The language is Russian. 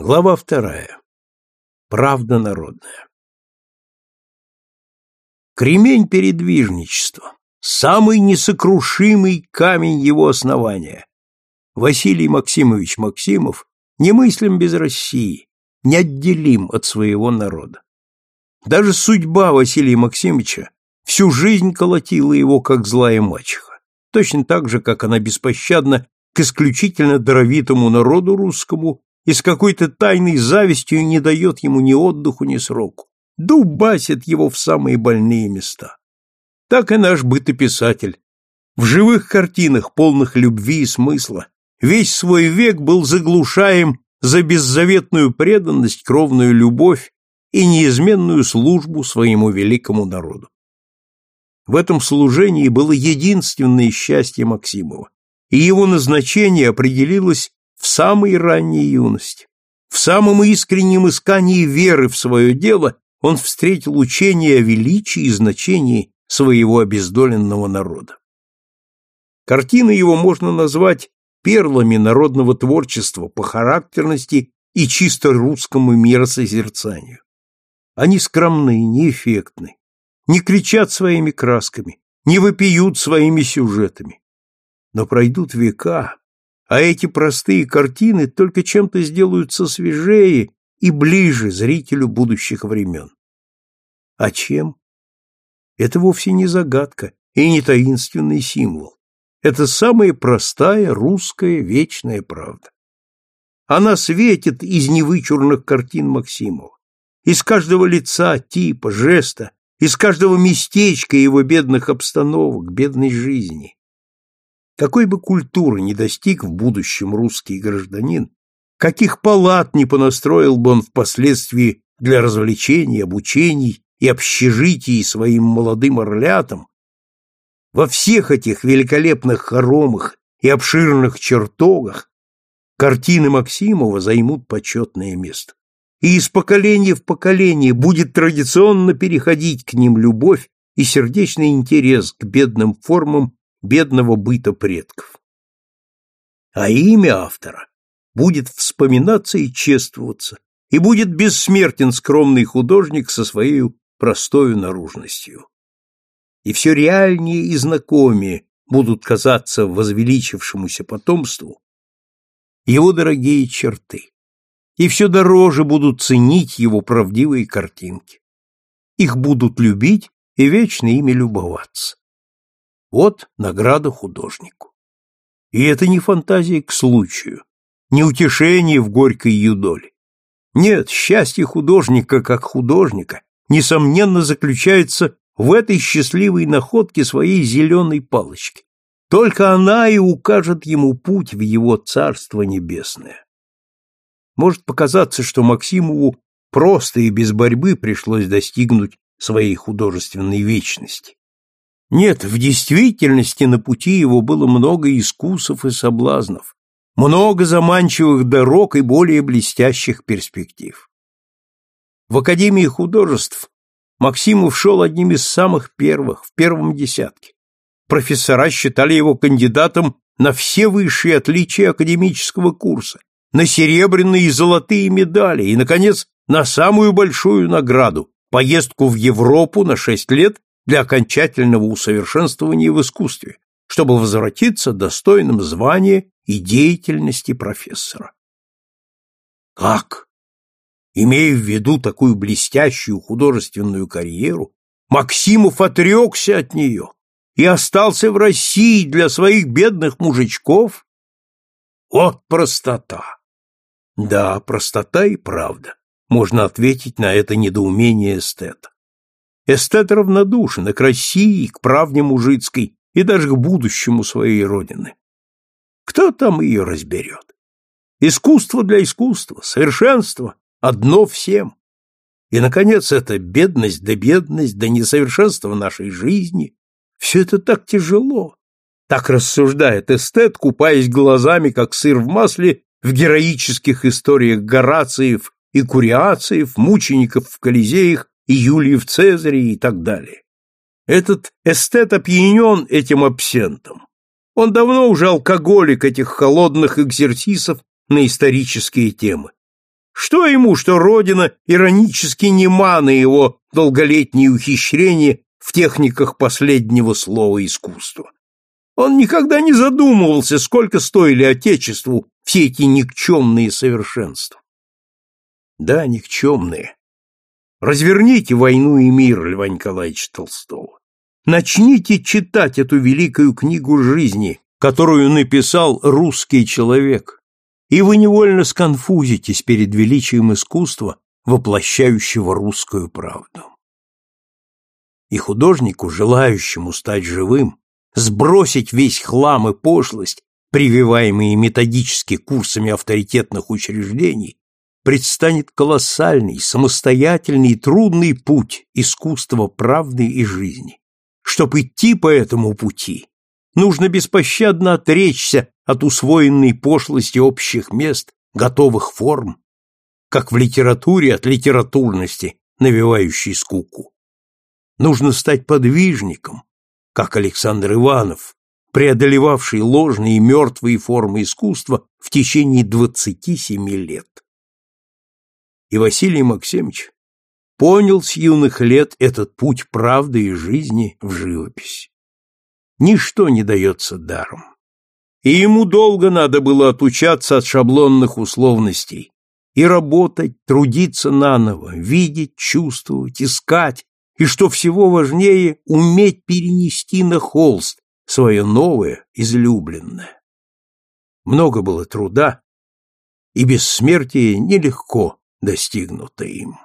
Глава вторая. Правда народная. Кремень передвижничества. Самый несокрушимый камень его основания. Василий Максимович Максимов немыслим без России, неотделим от своего народа. Даже судьба Василия Максимовича всю жизнь колотила его, как злая мачеха, точно так же, как она беспощадна к исключительно даровитому народу русскому и с какой-то тайной завистью не дает ему ни отдыху, ни сроку, дубасит его в самые больные места. Так и наш бытописатель. В живых картинах, полных любви и смысла, весь свой век был заглушаем за беззаветную преданность, кровную любовь и неизменную службу своему великому народу. В этом служении было единственное счастье Максимова, и его назначение определилось в самой ранней юности. В самом искреннем искании веры в свое дело он встретил учение о величии и значении своего обездоленного народа. Картины его можно назвать перлами народного творчества по характерности и чисто русскому миросозерцанию. Они скромны, неэффектны, не кричат своими красками, не вопиют своими сюжетами. Но пройдут века, а эти простые картины только чем-то сделаются свежее и ближе зрителю будущих времен. А чем? Это вовсе не загадка и не таинственный символ. Это самая простая русская вечная правда. Она светит из невычурных картин Максимова, из каждого лица, типа, жеста, из каждого местечка его бедных обстановок, бедной жизни. Какой бы культуры не достиг в будущем русский гражданин, каких палат не понастроил бы он впоследствии для развлечений, обучений и общежитий своим молодым орлятам, во всех этих великолепных хоромах и обширных чертогах картины Максимова займут почетное место. И из поколения в поколение будет традиционно переходить к ним любовь и сердечный интерес к бедным формам бедного быта предков. А имя автора будет вспоминаться и чествоваться, и будет бессмертен скромный художник со своей простою наружностью. И все реальнее и знакомее будут казаться возвеличившемуся потомству его дорогие черты, и все дороже будут ценить его правдивые картинки. Их будут любить и вечно ими любоваться. Вот награда художнику. И это не фантазия к случаю, не утешение в горькой юдоле. Нет, счастье художника как художника, несомненно, заключается в этой счастливой находке своей зеленой палочки. Только она и укажет ему путь в его царство небесное. Может показаться, что Максимову просто и без борьбы пришлось достигнуть своей художественной вечности. Нет, в действительности на пути его было много искусов и соблазнов, много заманчивых дорог и более блестящих перспектив. В Академии художеств Максимов шел одним из самых первых, в первом десятке. Профессора считали его кандидатом на все высшие отличия академического курса, на серебряные и золотые медали и, наконец, на самую большую награду – поездку в Европу на шесть лет для окончательного усовершенствования в искусстве, чтобы возвратиться достойным звания и деятельности профессора. Как? Имея в виду такую блестящую художественную карьеру, Максимов отрекся от нее и остался в России для своих бедных мужичков? Вот простота! Да, простота и правда. Можно ответить на это недоумение эстета. Эстет равнодушен и к России, и к правде мужицкой, и даже к будущему своей родины. Кто там ее разберет? Искусство для искусства, совершенство — одно всем. И, наконец, это бедность да бедность, да несовершенство нашей жизни. Все это так тяжело. Так рассуждает эстет, купаясь глазами, как сыр в масле, в героических историях Горациев и Куриациев, мучеников в Колизеях и Юлиев Цезарей и так далее. Этот эстет опьянен этим абсентом. Он давно уже алкоголик этих холодных экзерсисов на исторические темы. Что ему, что Родина иронически нема на его долголетние ухищрения в техниках последнего слова искусства? Он никогда не задумывался, сколько стоили Отечеству все эти никчемные совершенства. Да, никчемные. Разверните «Войну и мир» Льва Николаевича Толстого. Начните читать эту великую книгу жизни, которую написал русский человек, и вы невольно сконфузитесь перед величием искусства, воплощающего русскую правду. И художнику, желающему стать живым, сбросить весь хлам и пошлость, прививаемые методически курсами авторитетных учреждений, предстанет колоссальный, самостоятельный и трудный путь искусства правды и жизни. Чтоб идти по этому пути, нужно беспощадно отречься от усвоенной пошлости общих мест, готовых форм, как в литературе от литературности, навевающей скуку. Нужно стать подвижником, как Александр Иванов, преодолевавший ложные и мертвые формы искусства в течение двадцати семи лет. И Василий Максимович понял с юных лет этот путь правды и жизни в живописи. Ничто не дается даром. И ему долго надо было отучаться от шаблонных условностей и работать, трудиться наново, видеть, чувствовать, искать, и, что всего важнее, уметь перенести на холст свое новое, излюбленное. Много было труда, и бессмертие нелегко достигнуто им.